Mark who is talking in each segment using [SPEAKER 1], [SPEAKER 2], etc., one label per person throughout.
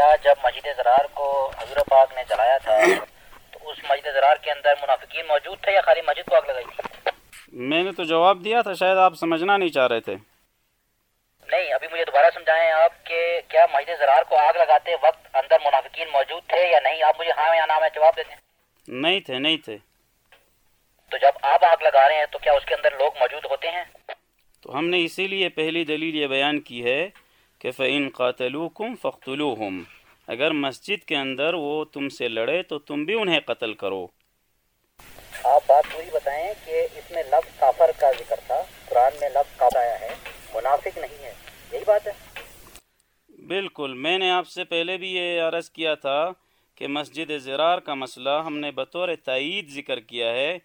[SPEAKER 1] کیا جب مسجد زرار کو حضور پاک نے جلایا تھا تو اس مسجد زرار کے اندر منافقین موجود تھے یا خالی مسجد کو آگ لگائی تھی؟
[SPEAKER 2] میں نے تو جواب دیا تھا شاید آپ سمجھنا نہیں چاہ رہے تھے۔
[SPEAKER 1] نہیں ابھی مجھے دوبارہ سمجھائیں آپ کہ کیا مسجد زرار کو آگ لگاتے وقت اندر منافقین موجود تھے یا نہیں؟ آپ مجھے ہاں یا نام ہے جواب دیتے ہیں۔
[SPEAKER 2] نہیں تھے نہیں تھے۔
[SPEAKER 1] تو جب آپ آگ لگا رہے ہیں تو کیا اس کے اندر لوگ موجود ہوتے ہیں؟
[SPEAKER 2] تو ہم نے اسی لیے پہلی دلیل یہ بیان کی ہے کہ فعین قاتلوکم فختلوہم اگر مسجد کے اندر وہ تم سے لڑے تو تم بھی انہیں قتل کرو۔
[SPEAKER 1] آپ بات پوری بتائیں کہ اس میں لفظ کافر کا ذکر تھا۔ قرآن میں لفظ کافر آیا ہے۔ منافق نہیں ہے۔ یہی بات ہے۔
[SPEAKER 2] بالکل۔ میں نے آپ سے پہلے بھی یہ عرض کیا تھا کہ مسجد زرار کا مسئلہ ہم نے بطور تائید ذکر کیا ہے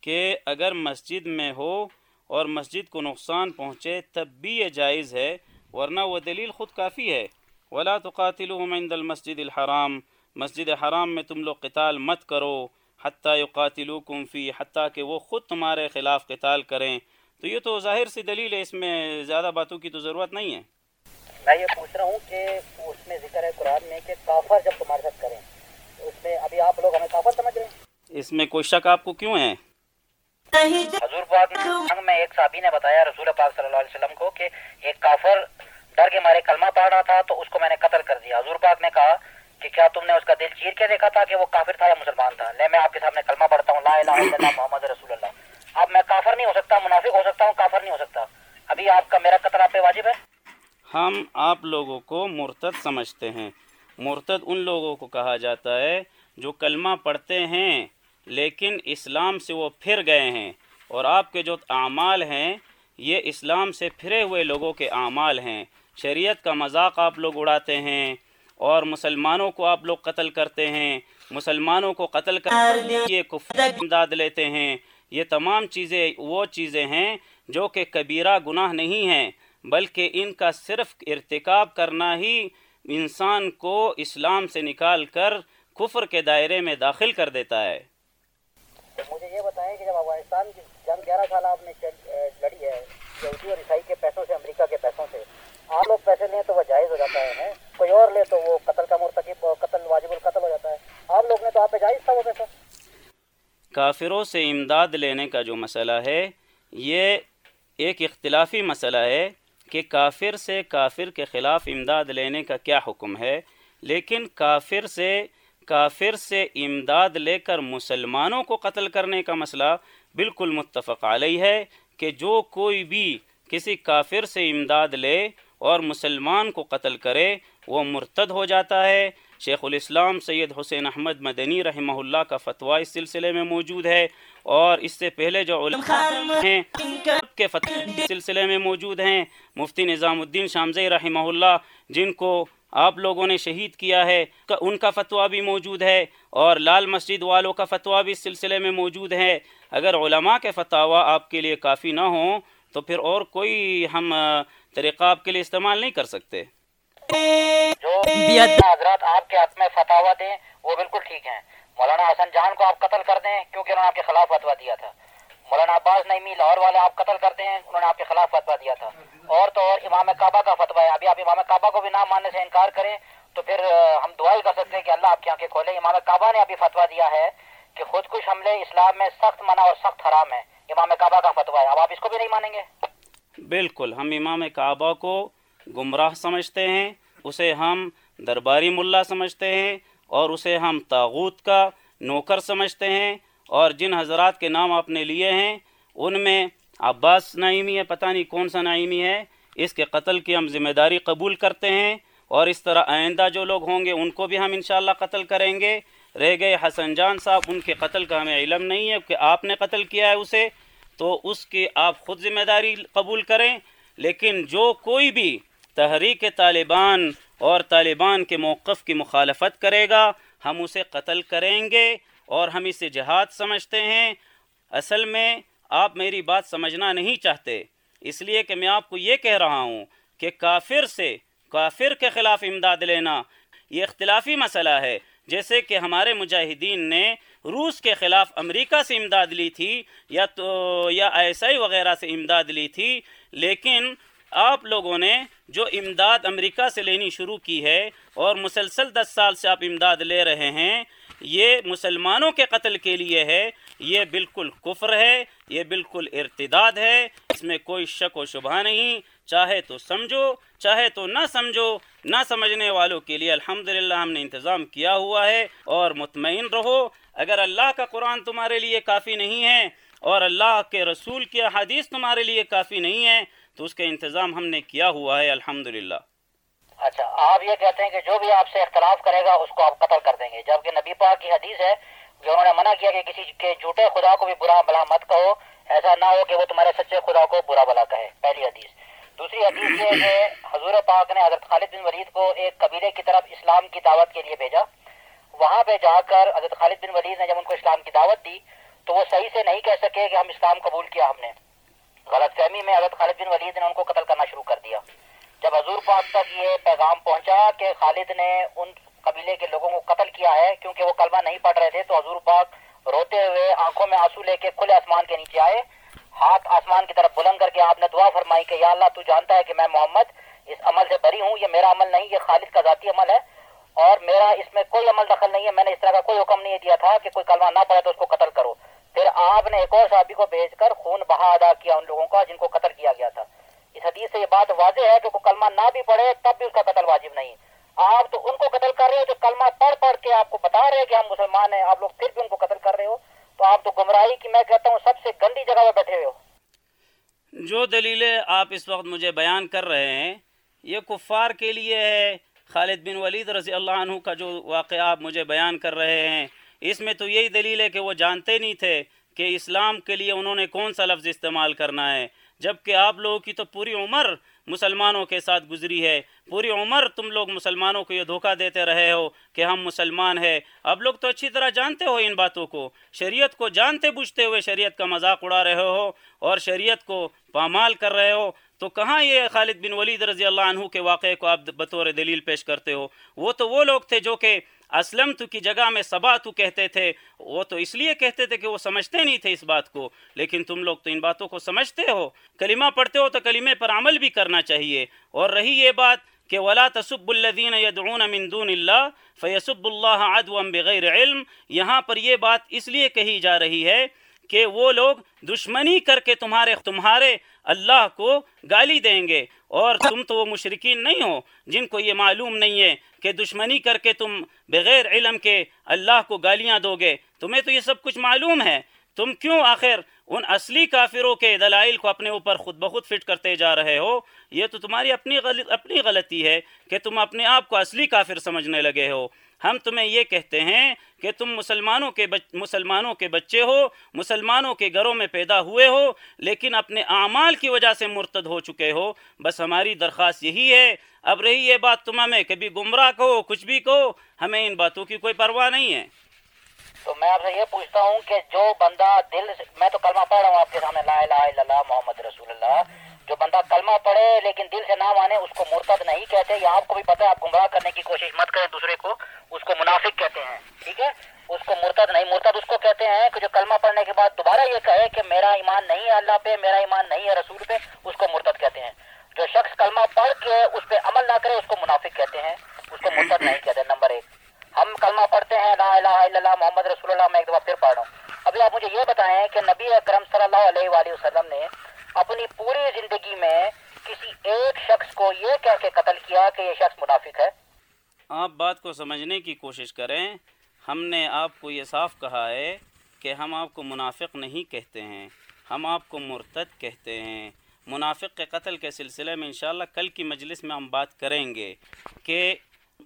[SPEAKER 2] کہ اگر مسجد میں ہو اور مسجد کو نقصان پہنچے تب بھی یہ جائز ہے ورنہ وہ دلیل خود کافی ہے۔ ولا تقاتلوہم عند المسجد الحرام۔ مسجد حرام میں تم لوگ قتال مت کرو۔ حتیٰ یقاتلوکم فی حتیٰ کہ وہ خود تمہارے خلاف قتال کریں۔ تو یہ تو ظاہر سی دلیل ہے اس میں زیادہ باتوں کی تو ضرورت نہیں ہے۔
[SPEAKER 1] میں یہ پوچھ رہا ہوں کہ اس میں ذکر ہے قرآن میں کہ کافر جب تمہارے ساتھ کریں اس میں ابھی آپ لوگ ہمیں کافر سمجھ رہے ہیں؟
[SPEAKER 2] اس میں کوئی شک آپ کو کیوں ہے؟
[SPEAKER 1] حضور پاک نے میں ایک صحابی نے بتایا رسول پاک صلی اللہ علیہ وسلم کو کہ ایک کافر ڈر کے مارے کلمہ پڑھ رہا تھا تو اس کو میں نے قتل کر دیا۔ حضور پاک نے کہا کہ کیا تم نے اس کا دل چیر کے دیکھا تھا کہ وہ کافر تھا یا مسلمان تھا؟ لے میں آپ کے سامنے کلمہ پڑھتا ہوں۔ لا الہ الا اللہ محمد رسول اللہ۔ اب میں کافر نہیں ہو سکتا منافق ہو سکتا ہوں کافر نہیں ہو سکتا۔ ابھی آپ کا میرا قتل آپ پہ واجب ہے؟
[SPEAKER 2] ہم آپ لوگوں کو مرتد سمجھتے ہیں۔ مرتد ان لوگوں کو کہا جاتا ہے جو کلمہ پڑھتے ہیں۔ لیکن اسلام سے وہ پھر گئے ہیں اور آپ کے جو اعمال ہیں یہ اسلام سے پھرے ہوئے لوگوں کے اعمال ہیں۔ شریعت کا مذاق آپ لوگ اڑاتے ہیں اور مسلمانوں کو آپ لوگ قتل کرتے ہیں۔ مسلمانوں کو قتل کر یہ کفر امداد لیتے ہیں۔ یہ تمام چیزیں وہ چیزیں ہیں جو کہ کبیرہ گناہ نہیں ہیں بلکہ ان کا صرف ارتکاب کرنا ہی انسان کو اسلام سے نکال کر کفر کے دائرے میں داخل کر دیتا ہے۔
[SPEAKER 1] مجھے یہ بتائیں کہ جب افغانستان کی جنگ گیارہ سال آپ نے لڑی ہے، یہودی اور عیسائی کے پیسوں سے، امریکہ کے پیسوں سے، آپ لوگ پیسے لیں تو وہ جائز ہو جاتا ہے کوئی اور لے تو وہ قتل کا مرتکب قتل، واجب القتل ہو جاتا ہے۔ آپ لوگ نے تو آپ پہ جائز تھا وہ پیسہ۔
[SPEAKER 2] کافروں سے امداد لینے کا جو مسئلہ ہے، یہ ایک اختلافی مسئلہ ہے کہ کافر سے کافر کے خلاف امداد لینے کا کیا حکم ہے، لیکن کافر سے کافر سے امداد لے کر مسلمانوں کو قتل کرنے کا مسئلہ بالکل متفق علیہ ہے کہ جو کوئی بھی کسی کافر سے امداد لے اور مسلمان کو قتل کرے، وہ مرتد ہو جاتا ہے۔ شیخ الاسلام سید حسین احمد مدنی رحمہ اللہ کا فتویٰ اس سلسلے میں موجود ہے اور اس سے پہلے جو علماء ہیں کے فتوی سلسلے میں موجود ہیں۔ مفتی نظام الدین شامزی رحمہ اللہ، جن کو آپ لوگوں نے شہید کیا ہے ان کا فتویٰ بھی موجود ہے اور لال مسجد والوں کا فتویٰ بھی اس سلسلے میں موجود ہے۔ اگر علماء کے فتوا آپ کے لیے کافی نہ ہوں تو پھر اور کوئی ہم طریقہ آپ کے لیے استعمال نہیں کر سکتے۔
[SPEAKER 1] جو حضرات آپ کے حق میں فتوا دیں وہ بالکل ٹھیک ہیں۔ مولانا حسن جہان کو آپ قتل کر دیں کیونکہ انہوں نے آپ کے خلاف فتوا دیا تھا۔ مولانا عباس نعیمی لاہور والے آپ قتل کر دیں انہوں نے آپ کے خلاف فتوا دیا تھا۔ اور تو اور امام کعبہ کا فتوا ہے۔ ابھی آپ امام کعبہ کو بھی نہ ماننے سے انکار کریں تو پھر ہم دعائی کر سکتے ہیں کہ اللہ آپ کی آنکھیں کھولے۔ امام کعبہ نے ابھی فتوا دیا ہے کہ خود کش حملے اسلام میں سخت منع اور سخت حرام ہے امام کعبہ کا فتوا ہے۔ اب آپ اس کو بھی نہیں مانیں گے؟
[SPEAKER 2] بالکل، ہم امام کعبہ کو گمراہ سمجھتے ہیں، اسے ہم درباری ملا سمجھتے ہیں، اور اسے ہم تاغوت کا نوکر سمجھتے ہیں اور جن حضرات کے نام آپ نے لیے ہیں، ان میں عباس نعیمی ہے، پتہ نہیں کون سا نعیمی ہے۔ اس کے قتل کی ہم ذمہ داری قبول کرتے ہیں اور اس طرح آئندہ جو لوگ ہوں گے، ان کو بھی ہم انشاءاللہ قتل کریں گے۔ رہ گئے حسن جان صاحب، ان کے قتل کا ہمیں علم نہیں ہے کہ آپ نے قتل کیا ہے اسے، تو اس کی آپ خود ذمہ داری قبول کریں۔ لیکن جو کوئی بھی تحریک طالبان اور طالبان کے موقف کی مخالفت کرے گا، ہم اسے قتل کریں گے۔ اور ہم اسے جہاد سمجھتے ہیں۔ اصل میں آپ میری بات سمجھنا نہیں چاہتے۔ اس لیے کہ میں آپ کو یہ کہہ رہا ہوں کہ کافر سے کافر کے خلاف امداد لینا یہ اختلافی مسئلہ ہے۔ جیسے کہ ہمارے مجاہدین نے روس کے خلاف امریکہ سے امداد لی تھی یا تو یا آئی وغیرہ سے امداد لی تھی، لیکن آپ لوگوں نے جو امداد امریکہ سے لینی شروع کی ہے اور مسلسل دس سال سے آپ امداد لے رہے ہیں یہ مسلمانوں کے قتل کے لیے ہے، یہ بالکل کفر ہے، یہ بالکل ارتداد ہے، اس میں کوئی شک و شبہ نہیں۔ چاہے تو سمجھو، چاہے تو نہ سمجھو، نہ سمجھنے والوں کے لیے الحمدللہ ہم نے انتظام کیا ہوا ہے اور مطمئن رہو۔ اگر اللہ کا قرآن تمہارے لیے کافی نہیں ہے اور اللہ کے رسول کی حدیث تمہارے لیے کافی نہیں ہے، تو اس کا انتظام ہم نے کیا ہوا ہے، الحمدللہ۔
[SPEAKER 1] اچھا آپ یہ کہتے ہیں کہ جو بھی آپ سے اختلاف کرے گا، اس کو آپ قتل کر دیں گے۔ جبکہ نبی پاک کی حدیث ہے جو انہوں نے منع کیا کہ کسی کے جھوٹے خدا کو بھی برا بلا مت کہو۔ ایسا نہ ہو کہ وہ تمہارے سچے خدا کو برا بلا کہے۔ پہلی حدیث۔ دوسری حدیث یہ ہے حضور پاک نے حضرت خالد بن ولید کو ایک قبیلے کی طرف اسلام کی دعوت کے لیے بھیجا۔ وہاں پہ جا کر حضرت خالد بن ولید نے جب ان کو اسلام کی دعوت دی، تو وہ صحیح سے نہیں کہہ سکے کہ ہم اسلام قبول کیا ہم نے۔ غلط فہمی میں حضرت خالد بن ولید نے ان کو قتل کرنا شروع کر دیا۔ جب حضور پاک تک یہ پیغام پہنچا کہ خالد نے ان قبیلے کے لوگوں کو قتل کیا ہے، کیونکہ وہ کلمہ نہیں پڑھ رہے تھے، تو حضور پاک روتے ہوئے آنکھوں میں آنسو لے کے کھلے آسمان کے نیچے آئے۔ ہاتھ آسمان کی طرف بلند کر کے آپ نے دعا فرمائی کہ یا اللہ تو جانتا ہے کہ میں محمد اس عمل سے بری ہوں، یہ میرا عمل نہیں، یہ خالد کا ذاتی عمل ہے اور میرا اس میں کوئی عمل دخل نہیں ہے، میں نے اس طرح کا کوئی حکم نہیں دیا تھا کہ کوئی کلمہ نہ پڑے تو اس کو قتل کرو۔ پھر آپ نے ایک اور صحابی کو بھیج کر خون بہا ادا کیا ان لوگوں کا جن کو قتل کیا گیا تھا۔ اس حدیث سے یہ بات واضح ہے کہ کوئی کلمہ نہ بھی پڑھے تب بھی اس کا قتل واجب نہیں۔ آپ تو ان کو قتل کر رہے ہو جو کلمہ پڑھ پڑھ کے آپ کو بتا رہے کہ ہم مسلمان ہیں، آپ لوگ پھر بھی ان کو قتل کر رہے ہو۔ تو آپ تو گمراہی کی میں کہتا ہوں سب سے گندی جگہ پہ بیٹھے ہوئے ہو۔
[SPEAKER 2] جو دلیلیں آپ اس وقت مجھے بیان کر رہے ہیں، یہ کفار کے لیے ہے۔ خالد بن ولید رضی اللہ عنہ کا جو واقعہ آپ مجھے بیان کر رہے ہیں، اس میں تو یہی دلیل ہے کہ وہ جانتے نہیں تھے کہ اسلام کے لیے انہوں نے کون سا لفظ استعمال کرنا ہے۔ جبکہ آپ لوگوں کی تو پوری عمر مسلمانوں کے ساتھ گزری ہے۔ پوری عمر تم لوگ مسلمانوں کو یہ دھوکہ دیتے رہے ہو کہ ہم مسلمان ہیں۔ اب لوگ تو اچھی طرح جانتے ہو ان باتوں کو۔ شریعت کو جانتے بوجھتے ہوئے شریعت کا مذاق اڑا رہے ہو اور شریعت کو پامال کر رہے ہو۔ تو کہاں یہ خالد بن ولید رضی اللہ عنہ کے واقعے کو آپ بطور دلیل پیش کرتے ہو؟ وہ تو وہ لوگ تھے جو کہ اسلم تو کی جگہ میں سبا تو کہتے تھے، وہ تو اس لیے کہتے تھے کہ وہ سمجھتے نہیں تھے اس بات کو۔ لیکن تم لوگ تو ان باتوں کو سمجھتے ہو۔ کلمہ پڑھتے ہو تو کلمے پر عمل بھی کرنا چاہیے۔ اور رہی یہ بات کہ ولا تصب الدین یدعون من دون اللہ فیسب اللہ عدوا بغیر علم۔ یہاں پر یہ بات اس لیے کہی جا رہی ہے کہ وہ لوگ دشمنی کر کے تمہارے تمہارے اللہ کو گالی دیں گے اور تم تو وہ مشرقین نہیں ہو جن کو یہ معلوم نہیں ہے کہ دشمنی کر کے تم بغیر علم کے اللہ کو گالیاں دو گے۔ تمہیں تو یہ سب کچھ معلوم ہے۔ تم کیوں آخر ان اصلی کافروں کے دلائل کو اپنے اوپر خود بخود فٹ کرتے جا رہے ہو؟ یہ تو تمہاری اپنی غلط اپنی غلطی ہے کہ تم اپنے آپ کو اصلی کافر سمجھنے لگے ہو۔ ہم تمہیں یہ کہتے ہیں کہ تم مسلمانوں کے بچ، مسلمانوں کے بچے ہو، مسلمانوں کے گھروں میں پیدا ہوئے ہو، لیکن اپنے اعمال کی وجہ سے مرتد ہو چکے ہو۔ بس ہماری درخواست یہی ہے۔ اب رہی یہ بات تم ہمیں کبھی گمراہ کہو، کچھ بھی کہو، ہمیں ان باتوں کی کوئی پرواہ نہیں ہے۔
[SPEAKER 1] تو میں آپ سے یہ پوچھتا ہوں کہ جو بندہ دل میں تو کلمہ پڑھ رہا ہوں آپ کے سامنے، لا الہ الا اللہ محمد رسول اللہ۔ جو بندہ کلمہ پڑھے لیکن دل سے نہ مانے اس کو مرتد نہیں کہتے یا آپ کو بھی پتہ ہے، آپ گمراہ کرنے کی کوشش مت کریں دوسرے کو، اس کو منافق کہتے ہیں، ٹھیک ہے؟ اس کو مرتد نہیں، مرتد اس کو کہتے ہیں کہ جو کلمہ پڑھنے کے بعد دوبارہ یہ کہے کہ میرا ایمان نہیں ہے اللہ پہ، میرا ایمان نہیں ہے رسول پہ، اس کو مرتد کہتے ہیں۔ جو شخص کلمہ پڑھ کے اس پہ عمل نہ کرے، اس کو منافق کہتے ہیں، اس کو مرتد نہیں کہتے۔ نمبر ایک، ہم کلمہ پڑھتے ہیں لا الہ الا اللہ محمد رسول اللہ، میں ایک دفعہ پھر پڑھ رہا ہوں۔ ابھی آپ مجھے یہ بتائیں کہ نبی اکرم صلی اللہ علیہ وآلہ وسلم نے اپنی پوری زندگی میں کسی ایک شخص کو یہ کہہ کے قتل کیا کہ یہ شخص منافق ہے؟
[SPEAKER 2] آپ بات کو سمجھنے کی کوشش کریں۔ ہم نے آپ کو یہ صاف کہا ہے کہ ہم آپ کو منافق نہیں کہتے ہیں۔ ہم آپ کو مرتد کہتے ہیں۔ منافق کے قتل کے سلسلے میں انشاءاللہ کل کی مجلس میں ہم بات کریں گے کہ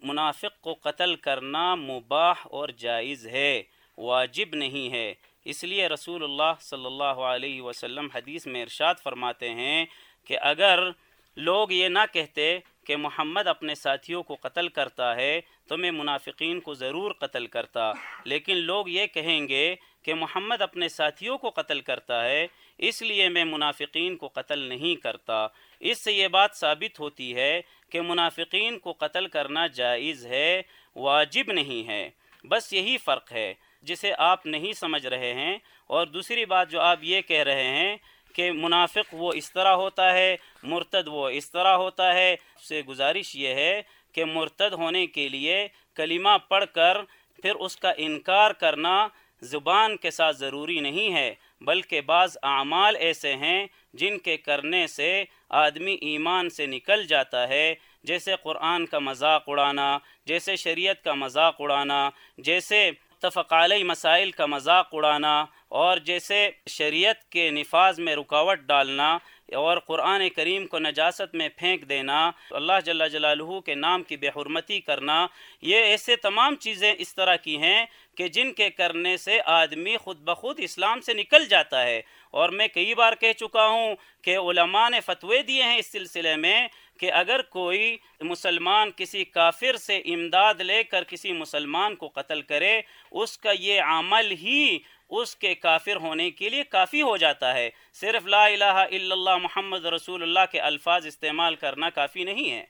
[SPEAKER 2] منافق کو قتل کرنا مباح اور جائز ہے، واجب نہیں ہے۔ اس لیے رسول اللہ صلی اللہ علیہ وسلم حدیث میں ارشاد فرماتے ہیں کہ اگر لوگ یہ نہ کہتے کہ محمد اپنے ساتھیوں کو قتل کرتا ہے، تو میں منافقین کو ضرور قتل کرتا۔ لیکن لوگ یہ کہیں گے کہ محمد اپنے ساتھیوں کو قتل کرتا ہے، اس لیے میں منافقین کو قتل نہیں کرتا۔ اس سے یہ بات ثابت ہوتی ہے کہ منافقین کو قتل کرنا جائز ہے، واجب نہیں ہے۔ بس یہی فرق ہے۔ جسے آپ نہیں سمجھ رہے ہیں۔ اور دوسری بات جو آپ یہ کہہ رہے ہیں کہ منافق وہ اس طرح ہوتا ہے، مرتد وہ اس طرح ہوتا ہے۔ سے گزارش یہ ہے کہ مرتد ہونے کے لیے کلمہ پڑھ کر پھر اس کا انکار کرنا زبان کے ساتھ ضروری نہیں ہے، بلکہ بعض اعمال ایسے ہیں جن کے کرنے سے آدمی ایمان سے نکل جاتا ہے۔ جیسے قرآن کا مذاق اڑانا، جیسے شریعت کا مذاق اڑانا، جیسے تفقالی مسائل کا مذاق اڑانا اور جیسے شریعت کے نفاذ میں رکاوٹ ڈالنا اور قرآن کریم کو نجاست میں پھینک دینا، اللہ جل جلالہ کے نام کی بے حرمتی کرنا، یہ ایسے تمام چیزیں اس طرح کی ہیں کہ جن کے کرنے سے آدمی خود بخود اسلام سے نکل جاتا ہے۔ اور میں کئی بار کہہ چکا ہوں کہ علماء نے فتوے دیے ہیں اس سلسلے میں کہ اگر کوئی مسلمان کسی کافر سے امداد لے کر کسی مسلمان کو قتل کرے اس کا یہ عمل ہی اس کے کافر ہونے کے لیے کافی ہو جاتا ہے۔ صرف لا الہ الا اللہ محمد رسول اللہ کے الفاظ استعمال کرنا کافی نہیں ہے۔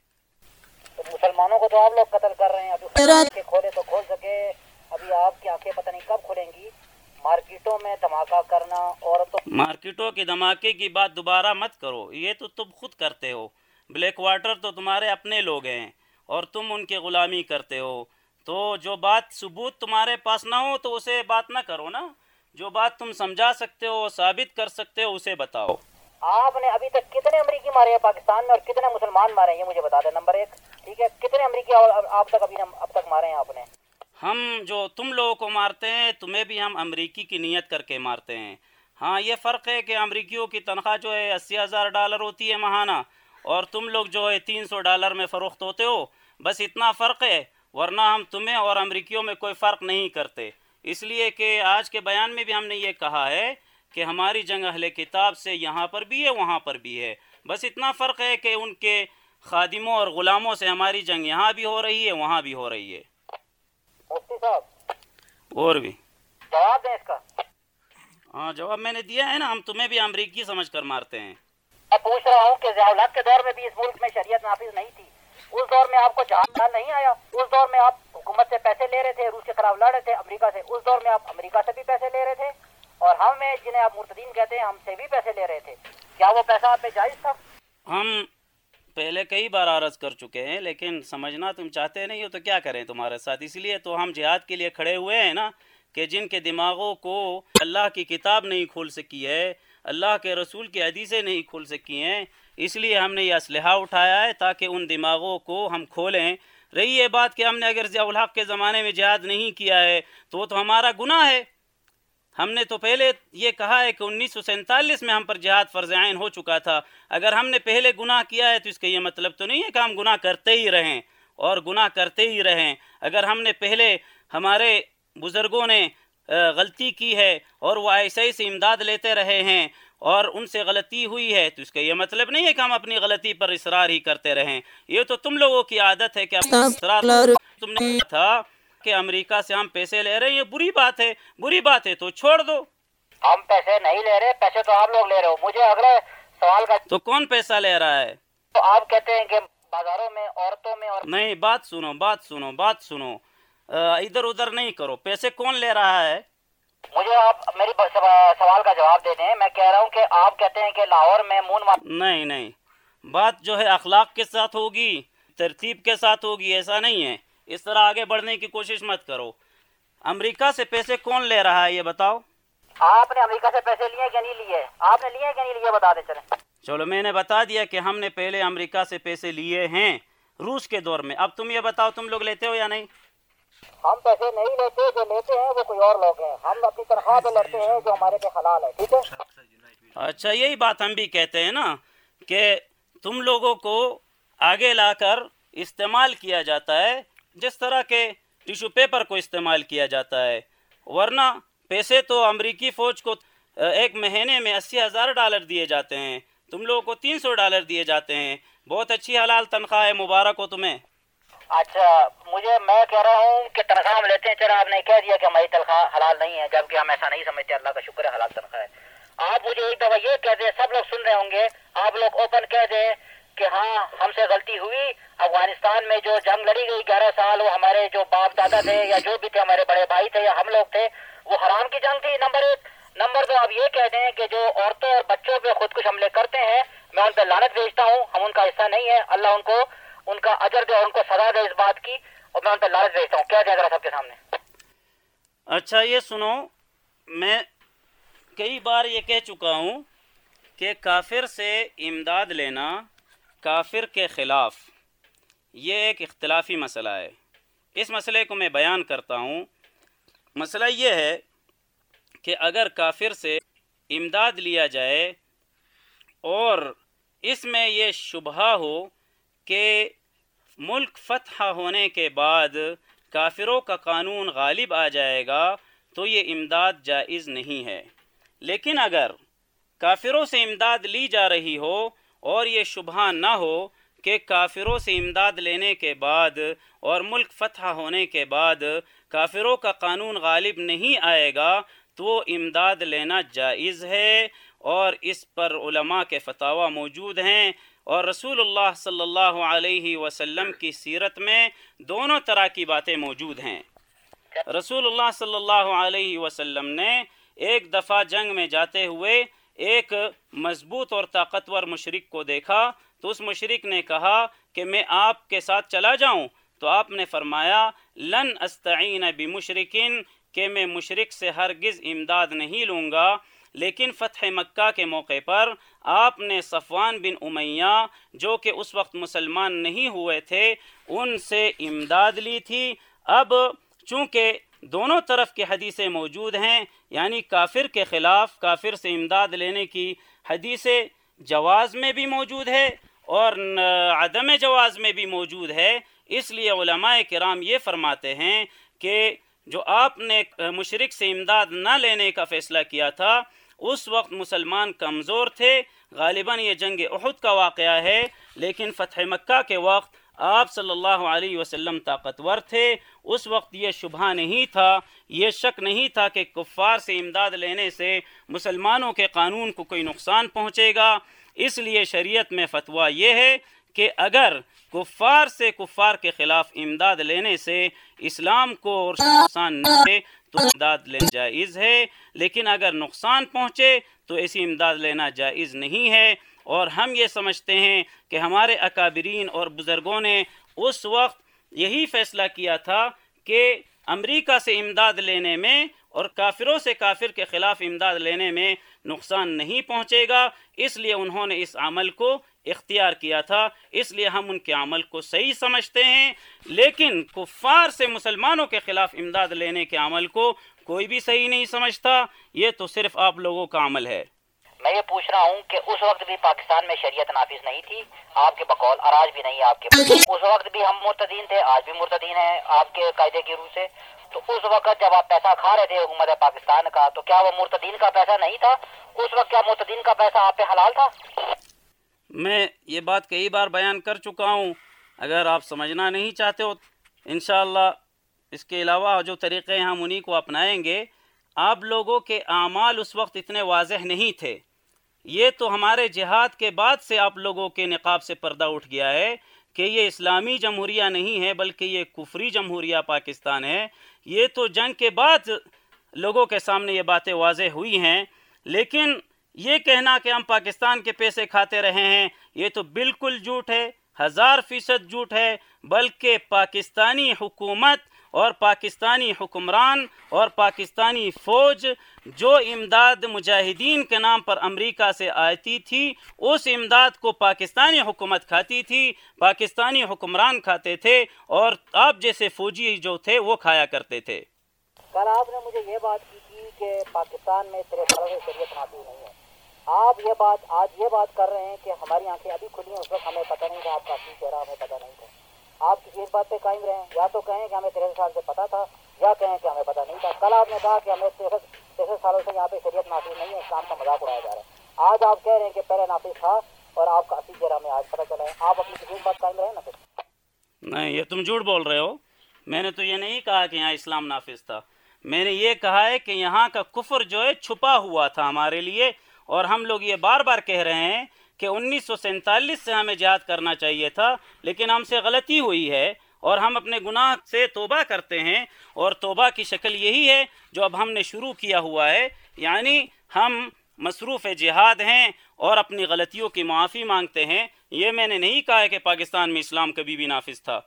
[SPEAKER 1] مسلمانوں کو تو آپ لوگ قتل کر رہے ہیں ابھی کھولے تو کھول سکے ابھی آپ کی آنکھیں پتہ نہیں کب کھلیں گی۔ مارکیٹوں میں دھماکہ کرنا عورتوں
[SPEAKER 2] مارکیٹوں کے دھماکے کی بات دوبارہ مت کرو یہ تو تم خود کرتے ہو۔ بلیک واٹر تو تمہارے اپنے لوگ ہیں اور تم ان کی غلامی کرتے ہو۔ تو جو بات ثبوت تمہارے پاس نہ ہو تو اسے بات نہ کرو نا۔ جو بات تم سمجھا سکتے ہو ثابت کر سکتے ہو اسے بتاؤ۔
[SPEAKER 1] آپ نے ابھی تک کتنے امریکی مارے ہیں پاکستان میں اور کتنے مسلمان مارے ہیں یہ مجھے بتا دیں۔ نمبر ایک ٹھیک ہے کتنے امریکی آپ تک ابھی اب تک مارے ہیں آپ نے؟
[SPEAKER 2] ہم جو تم لوگوں کو مارتے ہیں تمہیں بھی ہم امریکی کی نیت کر کے مارتے ہیں۔ ہاں یہ فرق ہے کہ امریکیوں کی تنخواہ جو ہے اسی ہزار ڈالر ہوتی ہے ماہانہ۔ اور تم لوگ جو ہے تین سو ڈالر میں فروخت ہوتے ہو بس اتنا فرق ہے ورنہ ہم تمہیں اور امریکیوں میں کوئی فرق نہیں کرتے۔ اس لیے کہ آج کے بیان میں بھی ہم نے یہ کہا ہے کہ ہماری جنگ اہل کتاب سے یہاں پر بھی ہے وہاں پر بھی ہے۔ بس اتنا فرق ہے کہ ان کے خادموں اور غلاموں سے ہماری جنگ یہاں بھی ہو رہی ہے وہاں بھی ہو رہی ہے۔
[SPEAKER 1] مفتی صاحب۔
[SPEAKER 2] اور بھی۔
[SPEAKER 1] جواب دیں اس کا۔
[SPEAKER 2] ہاں جواب میں نے دیا ہے نا ہم تمہیں بھی امریکی سمجھ کر مارتے ہیں۔
[SPEAKER 1] میں پوچھ رہا ہوں کہ ضیاء الحق کے دور میں بھی اس ملک میں شریعت نافذ نہیں تھی۔ اس دور میں آپ کو جہاز نہیں آیا۔ اس دور میں آپ حکومت سے پیسے لے رہے تھے، روس کے خلاف لڑ رہے تھے، امریکہ سے۔ اس دور میں آپ امریکہ سے بھی پیسے لے رہے تھے۔ اور ہم جنہیں آپ مرتدین کہتے ہیں، ہم سے بھی پیسے لے رہے تھے۔ کیا وہ پیسہ آپ پہ جائز تھا؟
[SPEAKER 2] ہم پہلے کئی بار عرض کر چکے ہیں، لیکن سمجھنا تم چاہتے نہیں ہو تو کیا کریں تمہارے ساتھ؟ اس لیے تو ہم جہاد کے لیے کھڑے ہوئے ہیں نا کہ جن کے دماغوں کو اللہ کی کتاب نہیں کھول سکی ہے اللہ کے رسول کی حدیثیں نہیں کھول سکی ہیں۔ اس لیے ہم نے یہ اسلحہ اٹھایا ہے تاکہ ان دماغوں کو ہم کھولیں۔ رہی یہ بات کہ ہم نے اگر ضیاء الحق کے زمانے میں جہاد نہیں کیا ہے تو وہ تو ہمارا گناہ ہے۔ ہم نے تو پہلے یہ کہا ہے کہ انیس سو سینتالیس میں ہم پر جہاد فرض عین ہو چکا تھا۔ اگر ہم نے پہلے گناہ کیا ہے تو اس کا یہ مطلب تو نہیں ہے کہ ہم گناہ کرتے ہی رہیں اور گناہ کرتے ہی رہیں۔ اگر ہم نے پہلے ہمارے بزرگوں نے غلطی کی ہے اور وہ ایسے ہی سے امداد لیتے رہے ہیں اور ان سے غلطی ہوئی ہے تو اس کا یہ مطلب نہیں ہے کہ ہم اپنی غلطی پر اصرار ہی کرتے رہیں۔ یہ تو تم لوگوں کی عادت ہے کہ تم نے تھا کہ امریکہ سے ہم پیسے لے رہے ہیں یہ بری بات ہے۔ بری بات ہے تو چھوڑ دو۔
[SPEAKER 1] ہم پیسے نہیں لے رہے پیسے تو آپ لوگ لے رہے ہو۔ مجھے اگلے سوال کا
[SPEAKER 2] تو کون پیسہ لے رہا ہے؟
[SPEAKER 1] تو آپ کہتے ہیں کہ بازاروں میں عورتوں میں اور
[SPEAKER 2] نہیں بات سنو بات سنو بات سنو۔ ادھر ادھر نہیں کرو۔ پیسے کون لے رہا ہے؟
[SPEAKER 1] مجھے آپ میری سوال کا جواب دے دیں۔ میں کہہ رہا ہوں کہ آپ کہتے ہیں کہ لاہور میں مون
[SPEAKER 2] نہیں نہیں۔ بات جو ہے اخلاق کے ساتھ ہوگی ترتیب کے ساتھ ہوگی ایسا نہیں ہے۔ اس طرح آگے بڑھنے کی کوشش مت کرو۔ امریکہ سے پیسے کون لے رہا ہے یہ بتاؤ۔
[SPEAKER 1] آپ نے امریکہ سے پیسے لیے کہ نہیں لیے؟ آپ نے لیے کہ نہیں لیے؟ بتا دیں چلیں۔
[SPEAKER 2] چلو میں نے بتا دیا کہ ہم نے پہلے امریکہ سے پیسے لیے ہیں۔ روس کے دور میں۔ اب تم یہ بتاؤ تم لوگ لیتے ہو یا نہیں؟
[SPEAKER 1] ہم پیسے نہیں لیتے جو لیتے ہیں وہ کوئی اور لوگ ہیں۔ ہم اپنی تنخواہ پہ لڑتے ہیں جو ہمارے پہ حلال ہے ٹھیک ہے؟
[SPEAKER 2] اچھا یہی بات ہم بھی کہتے ہیں نا کہ تم لوگوں کو آگے لا کر استعمال کیا جاتا ہے جس طرح کے ٹیشو پیپر کو استعمال کیا جاتا ہے۔ ورنہ پیسے تو امریکی فوج کو ایک مہینے میں اسی ہزار ڈالر دیے جاتے ہیں۔ تم لوگوں کو تین سو ڈالر دیے جاتے ہیں۔ بہت اچھی حلال تنخواہ ہے مبارک ہو تمہیں۔
[SPEAKER 1] اچھا مجھے، میں کہہ رہا ہوں کہ تنخواہ ہم لیتے ہیں چلو آپ نے کہہ دیا کہ ہماری تنخواہ حلال نہیں ہے، جبکہ ہم ایسا نہیں سمجھتے، اللہ کا شکر ہے، حلال تنخواہ ہے۔ آپ مجھے ایک دفعہ یہ کہہ دیں، سب لوگ سن رہے ہوں گے، آپ لوگ اوپن کہہ دیں کہ ہاں ہم سے غلطی ہوئی، افغانستان میں جو جنگ لڑی گئی گیارہ سال، وہ ہمارے جو باپ دادا تھے یا جو بھی تھے، ہمارے بڑے بھائی تھے یا ہم لوگ تھے، وہ حرام کی جنگ تھی۔ نمبر ایک، نمبر دو، آپ یہ کہہ دیں کہ جو عورتوں اور بچوں پہ خود کچھ حملے کرتے ہیں، میں ان پہ لانت بھیجتا ہوں، ہم ان کا حصہ نہیں ہے اللہ ان کو ان کا اجر دے اور ان کو سزا دے اس بات کی، اور میں ان پہ لالچ بھیجتا ہوں۔ کیا دیں ذرا سب کے سامنے؟
[SPEAKER 2] اچھا یہ سنو، میں کئی بار یہ کہہ چکا ہوں کہ کافر سے امداد لینا کافر کے خلاف، یہ ایک اختلافی مسئلہ ہے۔ اس مسئلے کو میں بیان کرتا ہوں۔ مسئلہ یہ ہے کہ اگر کافر سے امداد لیا جائے اور اس میں یہ شبہ ہو کہ ملک فتح ہونے کے بعد کافروں کا قانون غالب آ جائے گا تو یہ امداد جائز نہیں ہے۔ لیکن اگر کافروں سے امداد لی جا رہی ہو اور یہ شبہ نہ ہو کہ کافروں سے امداد لینے کے بعد اور ملک فتح ہونے کے بعد کافروں کا قانون غالب نہیں آئے گا تو امداد لینا جائز ہے اور اس پر علماء کے فتح موجود ہیں۔ اور رسول اللہ صلی اللہ علیہ وسلم کی سیرت میں دونوں طرح کی باتیں موجود ہیں۔ رسول اللہ صلی اللہ علیہ وسلم نے ایک دفعہ جنگ میں جاتے ہوئے ایک مضبوط اور طاقتور مشرق کو دیکھا۔ تو اس مشرق نے کہا کہ میں آپ کے ساتھ چلا جاؤں۔ تو آپ نے فرمایا، لن استعین بمشرکن کہ میں مشرق سے ہرگز امداد نہیں لوں گا۔ لیکن فتح مکہ کے موقع پر آپ نے صفوان بن امیہ جو کہ اس وقت مسلمان نہیں ہوئے تھے، ان سے امداد لی تھی۔ اب چونکہ دونوں طرف کی حدیثیں موجود ہیں یعنی کافر کے خلاف کافر سے امداد لینے کی حدیث جواز میں بھی موجود ہے اور عدم جواز میں بھی موجود ہے۔ اس لیے علماء کرام یہ فرماتے ہیں کہ جو آپ نے مشرق سے امداد نہ لینے کا فیصلہ کیا تھا اس وقت مسلمان کمزور تھے۔ غالباً یہ جنگ احد کا واقعہ ہے، لیکن فتح مکہ کے وقت آپ صلی اللہ علیہ وسلم طاقتور تھے۔ اس وقت یہ شبہ نہیں تھا، یہ شک نہیں تھا کہ کفار سے امداد لینے سے مسلمانوں کے قانون کو کوئی نقصان پہنچے گا۔ اس لیے شریعت میں فتویٰ یہ ہے کہ اگر کفار سے کفار کے خلاف امداد لینے سے اسلام کو اور نقصان نہ دے تو امداد لینا جائز ہے، لیکن اگر نقصان پہنچے تو ایسی امداد لینا جائز نہیں ہے۔ اور ہم یہ سمجھتے ہیں کہ ہمارے اکابرین اور بزرگوں نے اس وقت یہی فیصلہ کیا تھا کہ امریکہ سے امداد لینے میں اور کافروں سے کافر کے خلاف امداد لینے میں نقصان نہیں پہنچے گا۔ اس لیے انہوں نے اس عمل کو اختیار کیا تھا، اس لیے ہم ان کے عمل کو صحیح سمجھتے ہیں۔ لیکن کفار سے مسلمانوں کے خلاف امداد لینے کے عمل کو کوئی بھی صحیح نہیں سمجھتا۔ یہ تو صرف آپ لوگوں کا عمل ہے۔
[SPEAKER 1] میں یہ پوچھ رہا ہوں کہ اس وقت بھی پاکستان میں شریعت نافذ نہیں تھی، آپ کے بقول اور آج بھی نہیں، آپ کے اس وقت بھی ہم مرتدین تھے، آج بھی مرتدین ہیں آپ کے قاعدے کی روح سے۔ تو اس وقت جب آپ پیسہ کھا رہے تھے حکومت پاکستان کا، تو کیا وہ مرتدین کا پیسہ نہیں تھا؟ اس وقت کیا مرتدین کا پیسہ آپ پہ حلال تھا؟
[SPEAKER 2] میں یہ بات کئی بار بیان کر چکا ہوں۔ اگر آپ سمجھنا نہیں چاہتے ہو، انشاءاللہ اس کے علاوہ جو طریقے ہم انہی کو اپنائیں گے، آپ لوگوں کے اعمال اس وقت اتنے واضح نہیں تھے۔ یہ تو ہمارے جہاد کے بعد سے آپ لوگوں کے نقاب سے پردہ اٹھ گیا ہے کہ یہ اسلامی جمہوریہ نہیں ہے، بلکہ یہ کفری جمہوریہ پاکستان ہے۔ یہ تو جنگ کے بعد لوگوں کے سامنے یہ باتیں واضح ہوئی ہیں، لیکن یہ کہنا کہ ہم پاکستان کے پیسے کھاتے رہے ہیں، یہ تو بالکل جھوٹ ہے، ہزار فیصد جھوٹ ہے، بلکہ پاکستانی حکومت اور پاکستانی حکمران اور پاکستانی فوج جو امداد مجاہدین کے نام پر امریکہ سے آتی تھی، اس امداد کو پاکستانی حکومت کھاتی تھی، پاکستانی حکمران کھاتے تھے اور آپ جیسے فوجی جو تھے وہ کھایا کرتے تھے۔
[SPEAKER 1] کل آپ نے مجھے یہ بات کی تھی کہ پاکستان میں شریعت نہیں ہے۔ آپ یہ بات آج یہ بات کر رہے ہیں کہ ہماری آنکھیں ابھی کھلی ہیں، اس وقت ہمیں پتہ نہیں تھا آپ کا چہرہ، ہمیں پتہ نہیں تھا۔ آپ کسی ایک بات پہ قائم رہیں، یا تو کہیں کہ ہمیں تیرہ سال سے پتا تھا، یا کہیں کہ ہمیں پتہ نہیں تھا۔ کل آپ نے کہا کہ ہمیں تیرہ سالوں سے یہاں پہ شریعت نافذ نہیں ہے، اسلام کا مذاق اڑایا جا رہا ہے۔ آج آپ کہہ رہے ہیں کہ پہلے نافذ تھا اور آپ کا اسی چہرہ میں آج پتہ چلا ہے۔ آپ اپنی کسی بات قائم رہے نا پھر؟
[SPEAKER 2] نہیں، یہ تم جھوٹ بول رہے ہو۔ میں نے تو یہ نہیں کہا کہ یہاں اسلام نافذ تھا۔ میں نے یہ کہا ہے کہ یہاں کا کفر جو ہے چھپا ہوا تھا ہمارے لیے۔ اور ہم لوگ یہ بار بار کہہ رہے ہیں کہ انیس سو سینتالیس سے ہمیں جہاد کرنا چاہیے تھا، لیکن ہم سے غلطی ہوئی ہے اور ہم اپنے گناہ سے توبہ کرتے ہیں اور توبہ کی شکل یہی ہے جو اب ہم نے شروع کیا ہوا ہے۔ یعنی ہم مصروف جہاد ہیں اور اپنی غلطیوں کی معافی مانگتے ہیں۔ یہ میں نے نہیں کہا ہے کہ پاکستان میں اسلام کبھی بھی نافذ تھا۔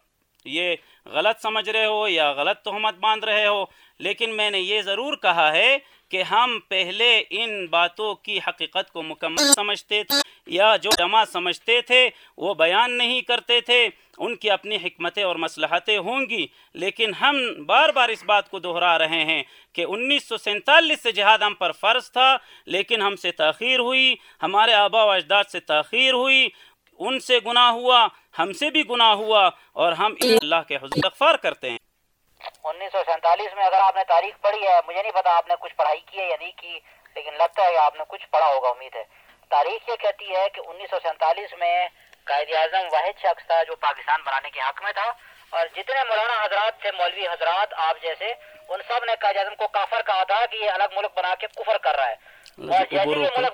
[SPEAKER 2] یہ غلط سمجھ رہے ہو یا غلط تہمت باندھ رہے ہو، لیکن میں نے یہ ضرور کہا ہے کہ ہم پہلے ان باتوں کی حقیقت کو مکمل سمجھتے تھے یا جو جمع سمجھتے تھے وہ بیان نہیں کرتے تھے، ان کی اپنی حکمتیں اور مصلحتیں ہوں گی۔ لیکن ہم بار بار اس بات کو دہرا رہے ہیں کہ انیس سو سینتالیس سے جہاد ہم پر فرض تھا، لیکن ہم سے تاخیر ہوئی، ہمارے آبا و اجداد سے تاخیر ہوئی ان سے گناہ ہوا ہم سے بھی گناہ ہوا اور ہم اللہ کے حضور استغفار کرتے ہیں۔
[SPEAKER 1] انیس سو سینتالیس میں اگر آپ نے تاریخ پڑھی ہے مجھے نہیں پتا آپ نے کچھ پڑھائی کی ہے یا نہیں کی لیکن لگتا ہے کہ آپ نے کچھ پڑھا ہوگا امید ہے۔ تاریخ یہ کہتی ہے کہ انیس سو سینتالیس میں قائد اعظم واحد شخص تھا جو پاکستان بنانے کے حق میں تھا اور جتنے مولانا حضرات تھے مولوی حضرات آپ جیسے ان سب نے قائد اعظم کو کافر کہا تھا کہ یہ الگ ملک بنا کے کفر کر رہا ہے۔ ملک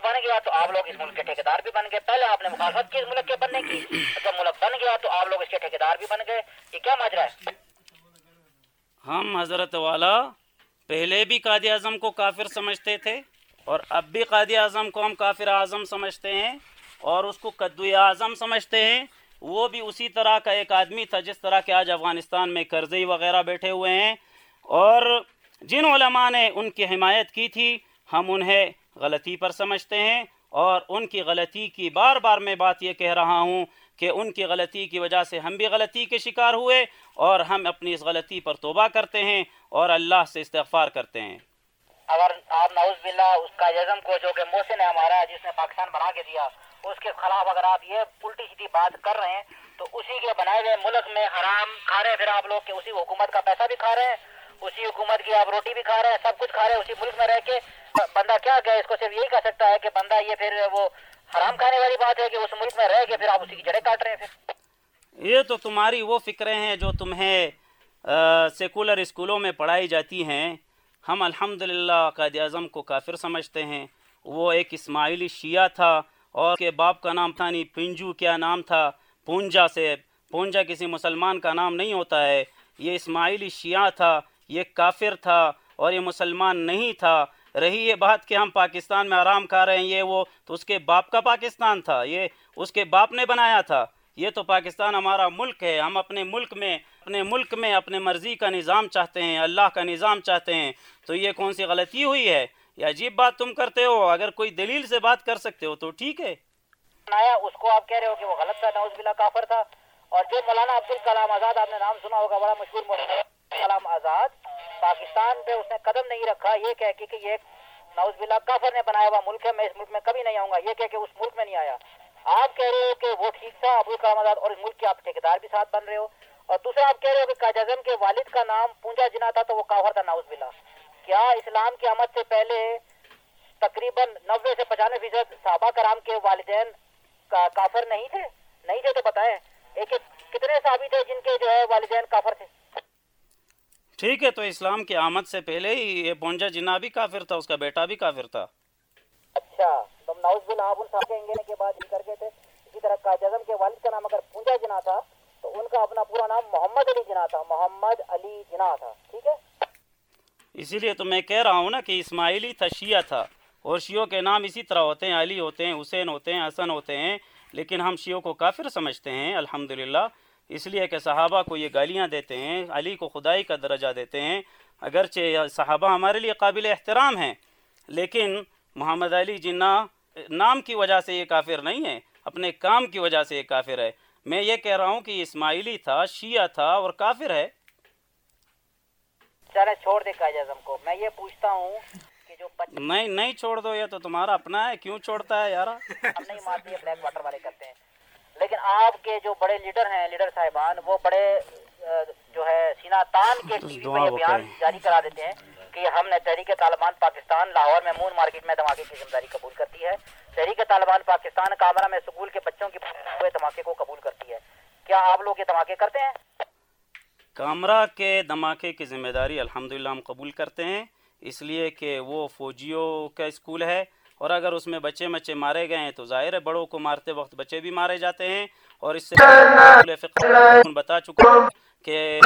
[SPEAKER 1] بن گیا تو آپ لوگ اس ملک کے ٹھیکیدار بھی بن گئے۔ پہلے آپ نے مخالفت کی اس ملک کے بننے کی۔ جب ملک بن گیا تو آپ لوگ اس کے ٹھیکیدار بھی بن گئے۔ یہ کیا ماجرا ہے؟
[SPEAKER 2] ہم حضرت والا پہلے بھی قائد اعظم کو کافر سمجھتے تھے اور اب بھی قائد اعظم کو ہم کافر اعظم سمجھتے ہیں اور اس کو قدو اعظم سمجھتے ہیں۔ وہ بھی اسی طرح کا ایک آدمی تھا جس طرح کہ آج افغانستان میں کرزئی وغیرہ بیٹھے ہوئے ہیں۔ اور جن علماء نے ان کی حمایت کی تھی ہم انہیں غلطی پر سمجھتے ہیں اور ان کی غلطی کی بار بار میں بات یہ کہہ رہا ہوں کہ ان کی غلطی کی وجہ سے ہم بھی غلطی کے شکار ہوئے اور ہم اپنی اس غلطی پر توبہ کرتے ہیں اور اللہ سے استغفار کرتے ہیں۔
[SPEAKER 1] اگر آپ نعوذ باللہ اس کا جزم کو جو کہ محسن ہے ہمارا جس نے پاکستان بنا کے دیا، اس کے خلاف اگر آپ یہ الٹی سیدھی بات کر رہے ہیں، تو اسی کے بنائے ہوئے ملک میں حرام کھا رہے ہیں، پھر آپ لوگ کہ اسی حکومت کا پیسہ بھی کھا رہے ہیں۔ اسی حکومت کی آپ روٹی بھی کھا رہے ہیں، سب کچھ کھا رہے ہیں، اسی ملک میں رہ کے بندہ کیا گیا اس کو صرف یہی کہہ سکتا ہے کہ بندہ یہ پھر وہ حرام کھانے والی بات ہے کہ اس ملک میں رہ کے پھر آپ اسی کی جڑیں کاٹ رہے ہیں پھر۔
[SPEAKER 2] یہ تو تمہاری وہ فکریں ہیں جو تمہیں سیکولر اسکولوں میں پڑھائی جاتی ہیں۔ ہم الحمدللہ قائد اعظم کو کافر سمجھتے ہیں۔ وہ ایک اسماعیلی شیعہ تھا اور کے باپ کا نام تھا نہیں پنجو کیا نام تھا۔ پونجا سے، پونجا کسی مسلمان کا نام نہیں ہوتا ہے۔ یہ اسماعیلی شیعہ تھا۔ یہ کافر تھا اور یہ مسلمان نہیں تھا۔ رہی یہ بات کہ ہم پاکستان میں آرام کھا رہے ہیں، یہ وہ تو اس کے باپ کا پاکستان تھا، یہ اس کے باپ نے بنایا تھا۔ یہ تو پاکستان ہمارا ملک ہے، ہم اپنے ملک میں، اپنے ملک میں اپنے مرضی کا نظام چاہتے ہیں، اللہ کا نظام چاہتے ہیں۔ تو یہ کون سی غلطی ہوئی ہے؟ یہ عجیب بات تم کرتے ہو، اگر کوئی دلیل سے بات کر سکتے ہو تو ٹھیک ہے۔
[SPEAKER 1] بنایا اس کو آپ کہہ رہے ہو کہ وہ غلط تھا نوز بلا کافر تھا۔ اور جو مولانا عبدالکلام آزاد، آپ نے نام سنا ہوگا، بڑا مشہور مولانا کلام آزاد پاکستان پہ اس نے قدم نہیں رکھا، یہ کہہ کے کہ یہ نوز بلا کافر نے بنایا ہوا ملک ہے، میں اس ملک میں کبھی نہیں آؤں گا۔ یہ کہہ کے اس ملک میں نہیں آیا۔ آپ کہہ رہے ہو کہ وہ ٹھیک تھا، ابو کلام آزاد، اور اس ملک کے آپ ٹھیکیدار بھی ساتھ بن رہے ہو۔ اور دوسرا، آپ کہہ رہے ہو کہ قائد اعظم کے والد کا نام پونجا جنا تھا، تو وہ کافر تھا ناؤز بلا کیا اسلام کی آمد سے پہلے تقریباً نوے سے پچانوے فیصد صحابہ کرام کے والدین کا کافر نہیں تھے؟ نہیں تھے تو بتائیں ایک کتنے صحابی تھے جن کے جو ہے والدین کافر تھے؟
[SPEAKER 2] ٹھیک ہے تو اسلام کی آمد سے پہلے ہی یہ پونجا جنا بھی کافر تھا اس کا بیٹا بھی کافر تھا۔
[SPEAKER 1] اچھا تم ناؤز بلا آپ ان صحابہ کے بعد کر گئے تھے۔ اسی طرح کے والد کا نام اگر پونجا جنا تھا تو ان کا اپنا پورا نام محمد علی جنا تھا محمد علی جنا تھا ٹھیک ہے؟
[SPEAKER 2] اسی لیے تو میں کہہ رہا ہوں نا کہ اسماعیلی تھا شیعہ تھا۔ اور شیعوں کے نام اسی طرح ہوتے ہیں علی ہوتے ہیں حسین ہوتے ہیں حسن ہوتے ہیں لیکن ہم شیعوں کو کافر سمجھتے ہیں الحمدللہ۔ اس لیے کہ صحابہ کو یہ گالیاں دیتے ہیں علی کو خدائی کا درجہ دیتے ہیں اگرچہ صحابہ ہمارے لیے قابل احترام ہیں لیکن محمد علی جناح نام کی وجہ سے یہ کافر نہیں ہے اپنے کام کی وجہ سے یہ کافر ہے۔ میں یہ کہہ رہا ہوں کہ اسماعیلی تھا شیعہ تھا اور کافر ہے۔
[SPEAKER 1] چھوڑ دے قائد اعظم کو۔ میں یہ پوچھتا ہوں کہ جو
[SPEAKER 2] نہیں نہیں چھوڑ دو یہ تو تمہارا اپنا ہے کیوں چھوڑتا ہے یار
[SPEAKER 1] ہم نہیں بلیک واٹر والے کرتے ہیں۔ لیکن آپ کے جو بڑے لیڈر ہیں لیڈر صاحبان وہ بڑے جو ہے سینا تان کے ٹی وی پہ بیان جاری کرا دیتے ہیں کہ ہم نے تحریک طالبان پاکستان لاہور میں مون مارکیٹ میں دھماکے کی ذمہ داری قبول کرتی ہے۔ تحریک طالبان پاکستان کامرہ میں سکول کے بچوں کی ہوئے دھماکے کو قبول کرتی ہے۔ کیا آپ لوگ یہ دھماکے کرتے ہیں؟
[SPEAKER 2] کامرہ کے دھماکے کی ذمہ داری الحمدللہ ہم قبول کرتے ہیں۔ اس لیے کہ وہ فوجیوں کا اسکول ہے۔ اور اگر اس میں بچے بچے مارے گئے ہیں تو ظاہر ہے بڑوں کو مارتے وقت بچے بھی مارے جاتے ہیں اور اس سے بتا چکا کہ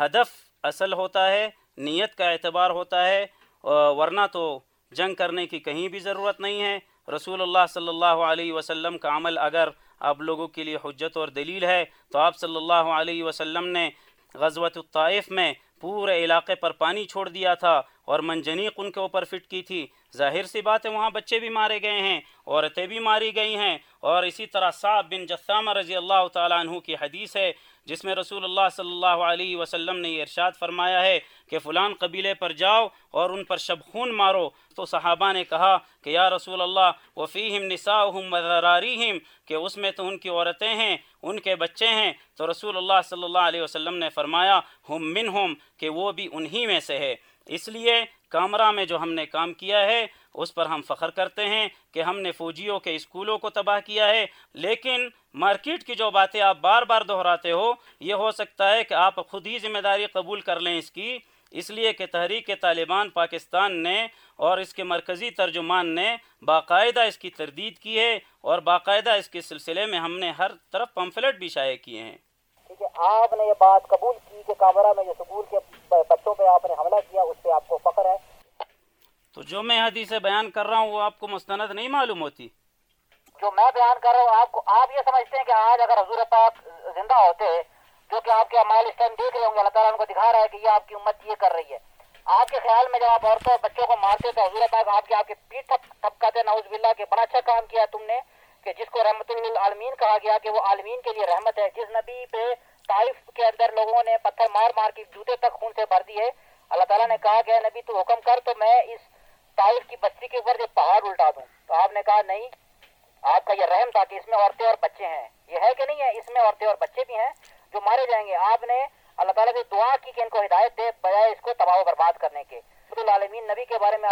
[SPEAKER 2] ہدف اصل ہوتا ہے نیت کا اعتبار ہوتا ہے ورنہ تو جنگ کرنے کی کہیں بھی ضرورت نہیں ہے۔ رسول اللہ صلی اللہ علیہ وسلم کا عمل اگر آپ لوگوں کے لیے حجت اور دلیل ہے تو آپ صلی اللہ علیہ وسلم نے غزوت الطائف میں پورے علاقے پر پانی چھوڑ دیا تھا۔ اور منجنیق ان کے اوپر فٹ کی تھی۔ ظاہر سی بات ہے، وہاں بچے بھی مارے گئے ہیں، عورتیں بھی ماری گئی ہیں۔ اور اسی طرح صاحب بن جسامہ رضی اللہ تعالیٰ عنہ کی حدیث ہے، جس میں رسول اللہ صلی اللہ علیہ وسلم نے یہ ارشاد فرمایا ہے کہ فلان قبیلے پر جاؤ اور ان پر شب خون مارو۔ تو صحابہ نے کہا کہ یا رسول اللہ، وفیہم نساؤہم وذراریہم کہ اس میں تو ان کی عورتیں ہیں، ان کے بچے ہیں۔ تو رسول اللہ صلی اللہ علیہ وسلم نے فرمایا، ہم منہم، کہ وہ بھی انہی میں سے ہے۔ اس لیے کامرہ میں جو ہم نے کام کیا ہے، اس پر ہم فخر کرتے ہیں کہ ہم نے فوجیوں کے اسکولوں کو تباہ کیا ہے۔ لیکن مارکیٹ کی جو باتیں آپ بار بار دہراتے ہو، یہ ہو سکتا ہے کہ آپ خود ہی ذمہ داری قبول کر لیں اس کی۔ اس لیے کہ تحریک طالبان پاکستان نے اور اس کے مرکزی ترجمان نے باقاعدہ اس کی تردید کی ہے اور باقاعدہ اس کے سلسلے میں ہم نے ہر طرف پمفلٹ بھی شائع کیے ہیں۔
[SPEAKER 1] ہے آپ نے یہ بات قبول کی کہ کامرہ میں جو سکول کے بچوں پہ آپ نے حملہ کیا اس پہ آپ کو فخر ہے۔
[SPEAKER 2] تو جو میں حدیث بیان کر رہا ہوں وہ آپ کو مستند نہیں معلوم ہوتی؟
[SPEAKER 1] جو میں بیان کر رہا ہوں آپ کو آپ یہ سمجھتے ہیں کہ آج اگر حضور پاک زندہ ہوتے جو کہ آپ کے امال اس ٹائم دیکھ رہے ہوں گے اللہ تعالیٰ ان کو دکھا رہا ہے کہ یہ آپ کی امت یہ کر رہی ہے۔ آپ کے خیال میں جب آپ عورتوں بچوں کو مارتے تو حضور پاک آپ کے آپ کے پیٹ تھپ تھپکاتے نعوذ باللہ کہ بڑا اچھا کام کیا تم نے کہ جس کو رحمت للعالمین کہا گیا کہ وہ عالمین کے لیے رحمت ہے۔ جس نبی پہ طائف کے اندر لوگوں نے پتھر مار مار کے جوتے تک خون سے بھر دیے اللہ تعالیٰ نے کہا کہ نبی تو حکم کر تو میں اس طائف کی بستی کے اوپر یہ پہاڑ الٹا دوں۔ تو آپ نے کہا نہیں آپ کا یہ رحم تھا کہ اس میں عورتیں اور بچے ہیں۔ یہ ہے کہ نہیں ہے اس میں عورتیں اور بچے بھی ہیں جو مارے جائیں گے۔ آپ نے اللہ تعالیٰ سے دعا کی کہ ان کو ہدایت دے بجائے اس کو تباہ و برباد کرنے کے۔ العالمین نبی کے بارے میں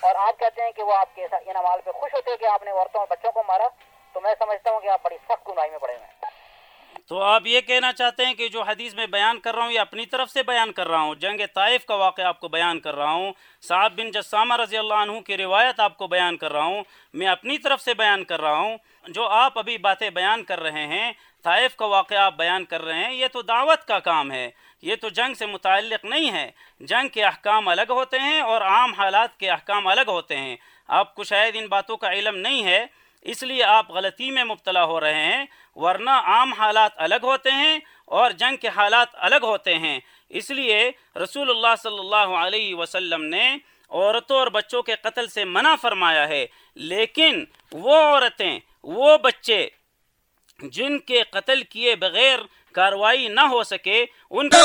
[SPEAKER 1] اور آپ کہتے ہیں کہ وہ آپ کے ان عمال پہ خوش ہوتے ہیں کہ آپ نے عورتوں اور بچوں کو مارا تو میں سمجھتا ہوں کہ آپ بڑی سخت گناہی میں پڑے ہوئے ہیں
[SPEAKER 2] تو آپ یہ کہنا چاہتے ہیں کہ جو حدیث میں بیان کر رہا ہوں یہ اپنی طرف سے بیان کر رہا ہوں، جنگ طائف کا واقعہ آپ کو بیان کر رہا ہوں صاحب بن جسامہ رضی اللہ عنہ کی روایت آپ کو بیان کر رہا ہوں، میں اپنی طرف سے بیان کر رہا ہوں، جو آپ ابھی باتیں بیان کر رہے ہیں، طائف کا واقعہ آپ بیان کر رہے ہیں، یہ تو دعوت کا کام ہے، یہ تو جنگ سے متعلق نہیں ہے، جنگ کے احکام الگ ہوتے ہیں اور عام حالات کے احکام الگ ہوتے ہیں۔ آپ کو شاید ان باتوں کا علم نہیں ہے اس لیے آپ غلطی میں مبتلا ہو رہے ہیں، ورنہ عام حالات الگ ہوتے ہیں اور جنگ کے حالات الگ ہوتے ہیں۔ اس لیے رسول اللہ صلی اللہ علیہ وسلم نے عورتوں اور بچوں کے قتل سے منع فرمایا ہے۔ لیکن وہ عورتیں، وہ بچے جن کے قتل کیے بغیر کاروائی نہ ہو سکے، ان کا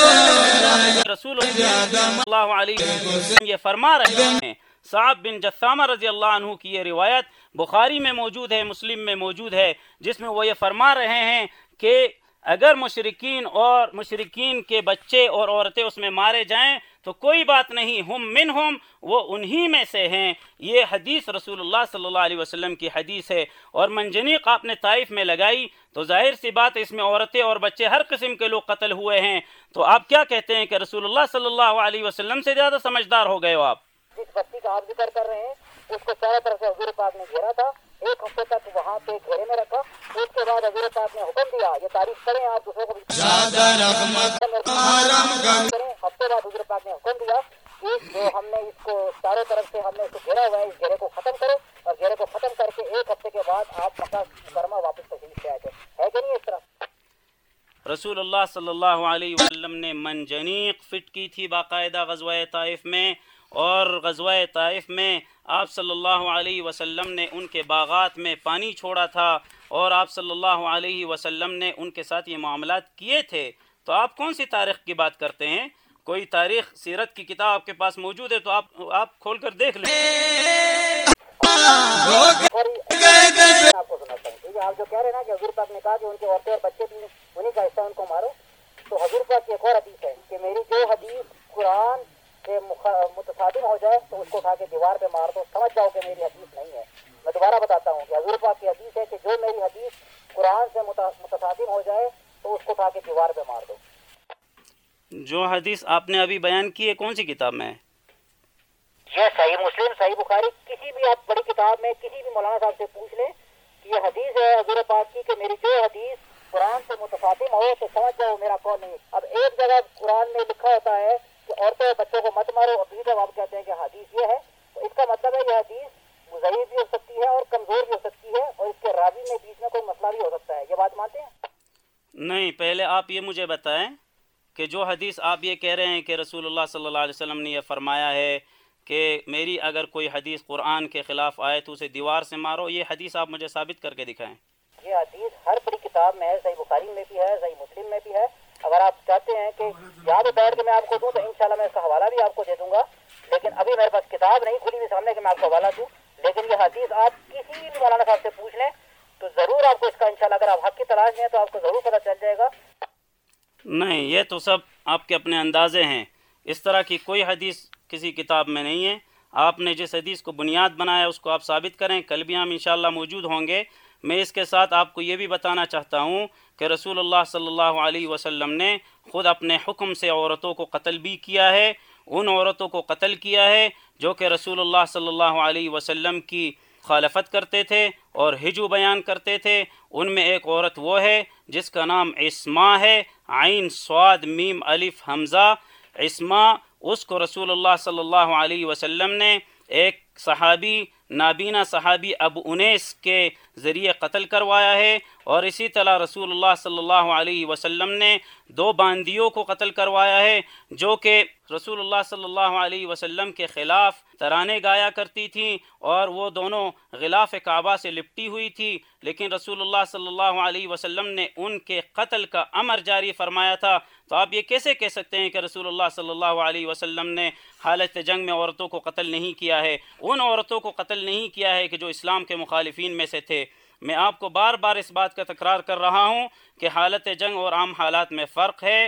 [SPEAKER 2] رسول اللہ علیہ وسلم یہ فرما رہے ہیں۔ صاحب بن جسامہ رضی اللہ عنہ کی یہ روایت بخاری میں موجود ہے، مسلم میں موجود ہے، جس میں وہ یہ فرما رہے ہیں کہ اگر مشرقین اور مشرقین کے بچے اور عورتیں اس میں مارے جائیں تو کوئی بات نہیں، ہم من ہم وہ انہی میں سے ہیں۔ یہ حدیث رسول اللہ صلی اللہ علیہ وسلم کی حدیث ہے اور منجنیق آپ نے طائف میں لگائی۔ تو ظاہر سی بات اس میں عورتیں اور بچے ہر قسم کے لوگ قتل ہوئے ہیں۔ تو آپ کیا کہتے ہیں کہ رسول اللہ صلی اللہ علیہ وسلم سے زیادہ سمجھدار ہو گئے ہو آپ؟
[SPEAKER 1] جس بستی کا آپ ذکر کر رہے ہیں اس کو چاروں طرف سے حضور پاک نے گھیرا تھا۔ ایک ہفتے تک وہاں پہ گھیرے میں رکھا۔ اس کے بعد حضور پاک نے حکم دیا یہ تاریخ کریں آپ دوسروں کو ہفتے بعد حضور پاک نے حکم دیا کہ جو ہم نے اس کو چاروں طرف سے ہم نے اس کو گھیرا ہوا ہے اس گھیرے کو ختم کرو۔ اور گھیرے کو ختم کر کے ایک ہفتے کے بعد آپ مکہ مکرمہ واپس تشریف سے آئے تھے۔ ہے کہ نہیں اس طرح؟
[SPEAKER 2] رسول اللہ صلی اللہ علیہ وسلم نے منجنیق فٹ کی تھی باقاعدہ غزوہ طائف میں۔ اور غزوہ طائف میں آپ صلی اللہ علیہ وسلم نے ان کے باغات میں پانی چھوڑا تھا اور آپ صلی اللہ علیہ وسلم نے ان کے ساتھ یہ معاملات کیے تھے۔ تو آپ کون سی تاریخ کی بات کرتے ہیں؟ کوئی تاریخ سیرت کی کتاب آپ کے پاس موجود ہے تو آپ آپ کھول کر دیکھ لیں۔
[SPEAKER 1] آپ جو کہہ رہے ہیں نا کہ حضور پاک نے کہا کہ ان کے عورتیں اور بچے بھی انہیں کا حصہ ان کو مارو تو حضور پاک کی ایک اور حدیث ہے کہ میری جو حدیث قرآن سے متصادم ہو جائے تو اس کو اٹھا کے دیوار پہ مار دو۔ سمجھ جاؤ کہ میری حدیث نہیں ہے۔ میں دوبارہ بتاتا ہوں کہ حضور پاک کی حدیث ہے کہ جو میری حدیث قرآن سے متصادم ہو جائے تو اس کو اٹھا کے دیوار پہ مار دو۔
[SPEAKER 2] جو حدیث آپ نے ابھی بیان کی ہے کون سی کتاب میں
[SPEAKER 1] یہ صحیح مسلم صحیح بخاری۔ کسی بھی آپ بڑی کتاب میں کسی بھی مولانا صاحب سے پوچھ لیں کہ یہ حدیث ہے حضور پاک کی کہ میری جو حدیث قرآن سے متصادم ہو تو سمجھ جاؤ میرا کون نہیں اب ایک جگہ قرآن میں لکھا ہوتا ہے کہ عورتوں اور بچوں کو مت مارو۔ ابھی جب آپ کہتے ہیں کہ حدیث یہ ہے تو اس کا مطلب ہے یہ حدیث مضعف بھی ہو سکتی ہے اور کمزور بھی ہو سکتی ہے اور اس کے راوی میں بیچ میں کوئی مسئلہ بھی ہو سکتا ہے۔ یہ بات مانتے ہیں؟
[SPEAKER 2] نہیں پہلے آپ یہ مجھے بتائیں کہ جو حدیث آپ یہ کہہ رہے ہیں کہ رسول اللہ صلی اللہ علیہ وسلم نے یہ فرمایا ہے کہ میری اگر کوئی حدیث قرآن کے خلاف آئے تو اسے دیوار سے مارو یہ حدیث آپ مجھے ثابت کر کے دکھائیں۔
[SPEAKER 1] یہ حدیث ہر بڑی کتاب میں ہے صحیح بخاری میں بھی ہے صحیح مسلم میں بھی ہے۔ اگر آپ چاہتے ہیں کہ یاد بیٹھ کے میں آپ کو دوں تو انشاءاللہ میں اس کا حوالہ بھی آپ کو دے دوں گا۔ لیکن ابھی میرے پاس کتاب نہیں کھلی ہوئی سامنے کہ میں آپ کو حوالہ دوں۔ لیکن یہ حدیث آپ کسی بھی مولانا صاحب سے پوچھ لیں تو ضرور آپ کو اس کا انشاءاللہ اگر آپ حق کی تلاش میں ہیں تو آپ کو ضرور پتہ چل جائے گا۔
[SPEAKER 2] نہیں، یہ تو سب آپ کے اپنے اندازے ہیں۔ اس طرح کی کوئی حدیث کسی کتاب میں نہیں ہے۔ آپ نے جس حدیث کو بنیاد بنایا اس کو آپ ثابت کریں۔ کل بھی ہم انشاءاللہ موجود ہوں گے۔ میں اس کے ساتھ آپ کو یہ بھی بتانا چاہتا ہوں کہ رسول اللہ صلی اللہ علیہ وسلم نے خود اپنے حکم سے عورتوں کو قتل بھی کیا ہے، ان عورتوں کو قتل کیا ہے جو کہ رسول اللہ صلی اللہ علیہ وسلم کی خالفت کرتے تھے اور ہجو بیان کرتے تھے۔ ان میں ایک عورت وہ ہے جس کا نام اسما ہے، عین، سواد، میم، الف، حمزہ۔ اسما اس کو رسول اللہ صلی اللہ علیہ وسلم نے ایک صحابی، نابینا صحابی ابو انیس کے ذریعے قتل کروایا ہے اور اسی طرح رسول اللہ صلی اللہ علیہ وسلم نے دو باندیوں کو قتل کروایا ہے جو کہ رسول اللہ صلی اللہ علیہ وسلم کے خلاف ترانے گایا کرتی تھیں اور وہ دونوں غلاف کعبہ سے لپٹی ہوئی تھی۔ لیکن رسول اللہ صلی اللہ علیہ وسلم نے ان کے قتل کا امر جاری فرمایا تھا۔ تو آپ یہ کیسے کہہ سکتے ہیں کہ رسول اللہ صلی اللہ علیہ وسلم نے حالت جنگ میں عورتوں کو قتل نہیں کیا ہے؟ ان عورتوں کو قتل نہیں کیا ہے کہ جو اسلام کے مخالفین میں سے تھے۔ میں آپ کو بار بار اس بات کا تکرار کر رہا ہوں کہ حالت جنگ اور عام حالات میں فرق ہے۔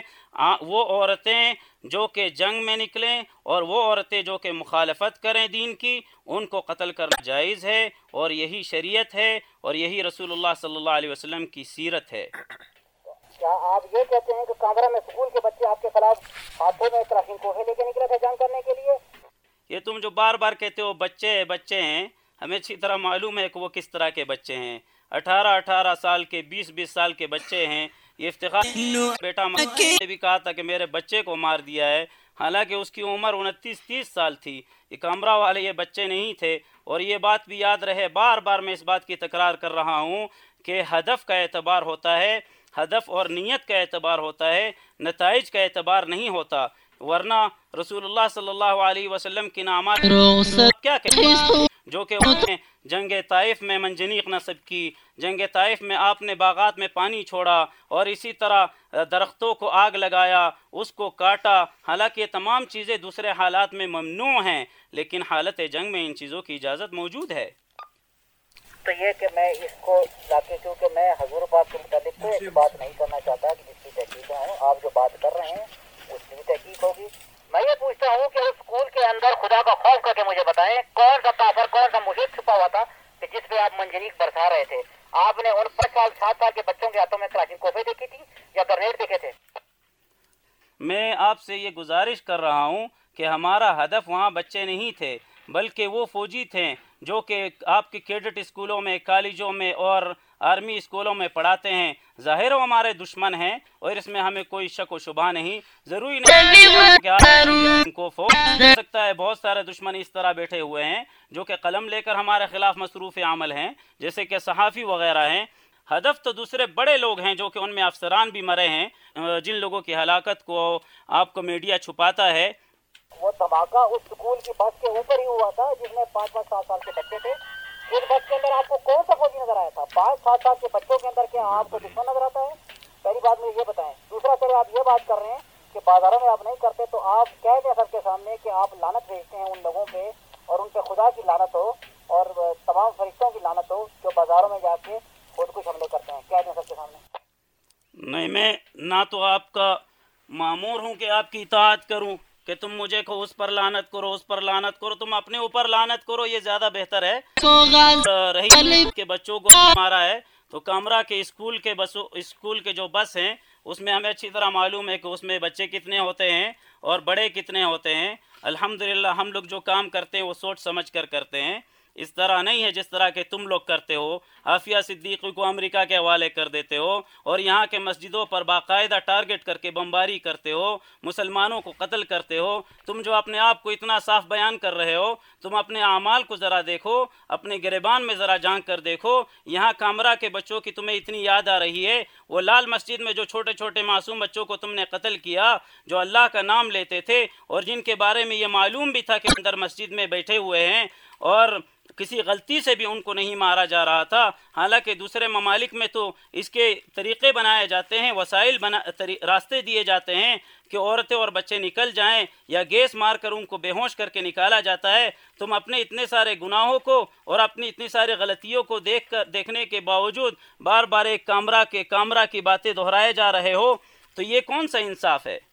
[SPEAKER 2] وہ عورتیں جو کہ جنگ میں نکلیں اور وہ عورتیں جو کہ مخالفت کریں دین کی، ان کو قتل کرنا جائز ہے اور یہی شریعت ہے اور یہی رسول اللہ صلی اللہ علیہ وسلم کی سیرت ہے۔
[SPEAKER 1] کیا آپ یہ کہتے ہیں کہ کانگرا میں سکول کے بچے آپ کے خلاف ہاتھوں میں کلاشن لے کے نکلے تھے جنگ کرنے کے لیے؟
[SPEAKER 2] یہ تم جو بار بار کہتے ہو بچے بچے ہیں، ہمیں اچھی طرح معلوم ہے کہ وہ کس طرح کے بچے ہیں۔ اٹھارہ اٹھارہ سال کے، بیس بیس سال کے بچے ہیں۔ یہ افتخار بیٹا نے بھی کہا تھا کہ میرے بچے کو مار دیا ہے۔ حالانکہ اس کی عمر انتیس تیس سال تھی۔ یہ کمرہ والے یہ بچے نہیں تھے۔ اور یہ بات بھی یاد رہے، بار بار میں اس بات کی تکرار کر رہا ہوں کہ ہدف کا اعتبار ہوتا ہے۔ ہدف اور نیت کا اعتبار ہوتا ہے، نتائج کا اعتبار نہیں ہوتا۔ ورنہ رسول اللہ صلی اللہ علیہ وسلم کی نامات کیا کہتے ہیں؟ جو کہ انہوں نے جنگ طائف میں منجنیق نصب کی جنگ طائف میں آپ نے باغات میں پانی چھوڑا اور اسی طرح درختوں کو آگ لگایا اس کو کاٹا۔ حالانکہ یہ تمام چیزیں دوسرے حالات میں ممنوع ہیں لیکن حالت جنگ میں ان چیزوں کی اجازت موجود ہے۔
[SPEAKER 1] تو یہ کہ میں اس کو کیونکہ میں حضور پاک کے متعلق کوئی بات نہیں کرنا چاہتا کہ جس کی تحقیقیں ہوں آپ جو بات کر رہے ہیں اس کی بھی تحقیق ہوگی میں یہ پوچھتا ہوں کہ اسکول کے اندر خدا کا خوف کر کے مجھے بتائیں، کون سا کافر، کون سا محیط چھپا ہوا تھا کہ جس پہ آپ منجنیک برسا رہے تھے؟ آپ نے ان پانچ سال سات سال کے بچوں کے ہاتھوں میں کراچی کوفے دیکھی تھی یا گرنیٹ دیکھے تھے؟
[SPEAKER 2] میں آپ سے یہ گزارش کر رہا ہوں کہ ہمارا ہدف وہاں بچے نہیں تھے، بلکہ وہ فوجی تھے جو کہ آپ کے کیڈٹ اسکولوں میں، کالجوں میں اور آرمی اسکولوں میں پڑھاتے ہیں۔ ظاہر و ہمارے دشمن ہیں اور اس میں ہمیں کوئی شک و شبہ نہیں ضروری نہیں کو فوج سکتا ہے۔ بہت سارے دشمن اس طرح بیٹھے ہوئے ہیں جو کہ قلم لے کر ہمارے خلاف مصروف عمل ہیں جیسے کہ صحافی وغیرہ ہیں۔ ہدف تو دوسرے بڑے لوگ ہیں جو کہ ان میں افسران بھی مرے ہیں۔ جن لوگوں کی ہلاکت کو آپ کو میڈیا چھپاتا ہے۔
[SPEAKER 1] وہ دھماکہ اس سکول کی بس کے اوپر ہی ہوا تھا جس میں پانچ پانچ سات سال کے بچے تھے۔ اس بس کے اندر آپ کو کون سا فوجی نظر آیا تھا؟ پانچ، سات سال کے بچوں کے اندر کیا آپ کو دشمن نظر آتا ہے؟ پہلی بات مجھے یہ بتائیں۔ دوسرا چلے آپ یہ بات کر رہے ہیں کہ بازاروں میں آپ نہیں کرتے تو آپ کہہ دیں سب کے سامنے کہ آپ لانت بھیجتے ہیں ان لوگوں پہ اور ان پہ خدا کی لانت ہو اور تمام فرشتوں کی لانت ہو جو بازاروں میں جا کے خود کچھ حملے کرتے ہیں۔ کہہ دیں سب کے سامنے۔
[SPEAKER 2] نہیں، میں نہ تو آپ کا معمور ہوں کہ آپ کی اطاعت کروں۔ کہ تم مجھے کو اس پر لانت کرو اس پر لانت کرو تم اپنے اوپر لانت کرو یہ زیادہ بہتر ہے۔ رہی کے بچوں کو مارا ہے تو کمرہ کے اسکول کے بسوں اسکول کے جو بس ہیں اس میں ہمیں اچھی طرح معلوم ہے کہ اس میں بچے کتنے ہوتے ہیں اور بڑے کتنے ہوتے ہیں۔ الحمدللہ ہم لوگ جو کام کرتے ہیں وہ سوچ سمجھ کر کرتے ہیں۔ اس طرح نہیں ہے جس طرح کہ تم لوگ کرتے ہو۔ عافیہ صدیقی کو امریکہ کے حوالے کر دیتے ہو اور یہاں کے مسجدوں پر باقاعدہ ٹارگٹ کر کے بمباری کرتے ہو، مسلمانوں کو قتل کرتے ہو۔ تم جو اپنے آپ کو اتنا صاف بیان کر رہے ہو، تم اپنے اعمال کو ذرا دیکھو، اپنے گریبان میں ذرا جان کر دیکھو۔ یہاں کامرہ کے بچوں کی تمہیں اتنی یاد آ رہی ہے۔ وہ لال مسجد میں جو چھوٹے چھوٹے معصوم بچوں کو تم نے قتل کیا، جو اللہ کا نام لیتے تھے اور جن کے بارے میں یہ معلوم بھی تھا کہ اندر مسجد میں بیٹھے ہوئے ہیں اور کسی غلطی سے بھی ان کو نہیں مارا جا رہا تھا۔ حالانکہ دوسرے ممالک میں تو اس کے طریقے بنائے جاتے ہیں، وسائل بنا راستے دیے جاتے ہیں کہ عورتیں اور بچے نکل جائیں یا گیس مار کر ان کو بے ہوش کر کے نکالا جاتا ہے۔ تم اپنے اتنے سارے گناہوں کو اور اپنی اتنی ساری غلطیوں کو دیکھ کر، دیکھنے کے باوجود بار بار ایک کامرہ کے کامرہ کی باتیں دہرائے جا رہے ہو۔ تو یہ کون سا انصاف ہے؟